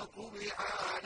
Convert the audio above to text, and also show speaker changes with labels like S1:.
S1: وَطُبِعَ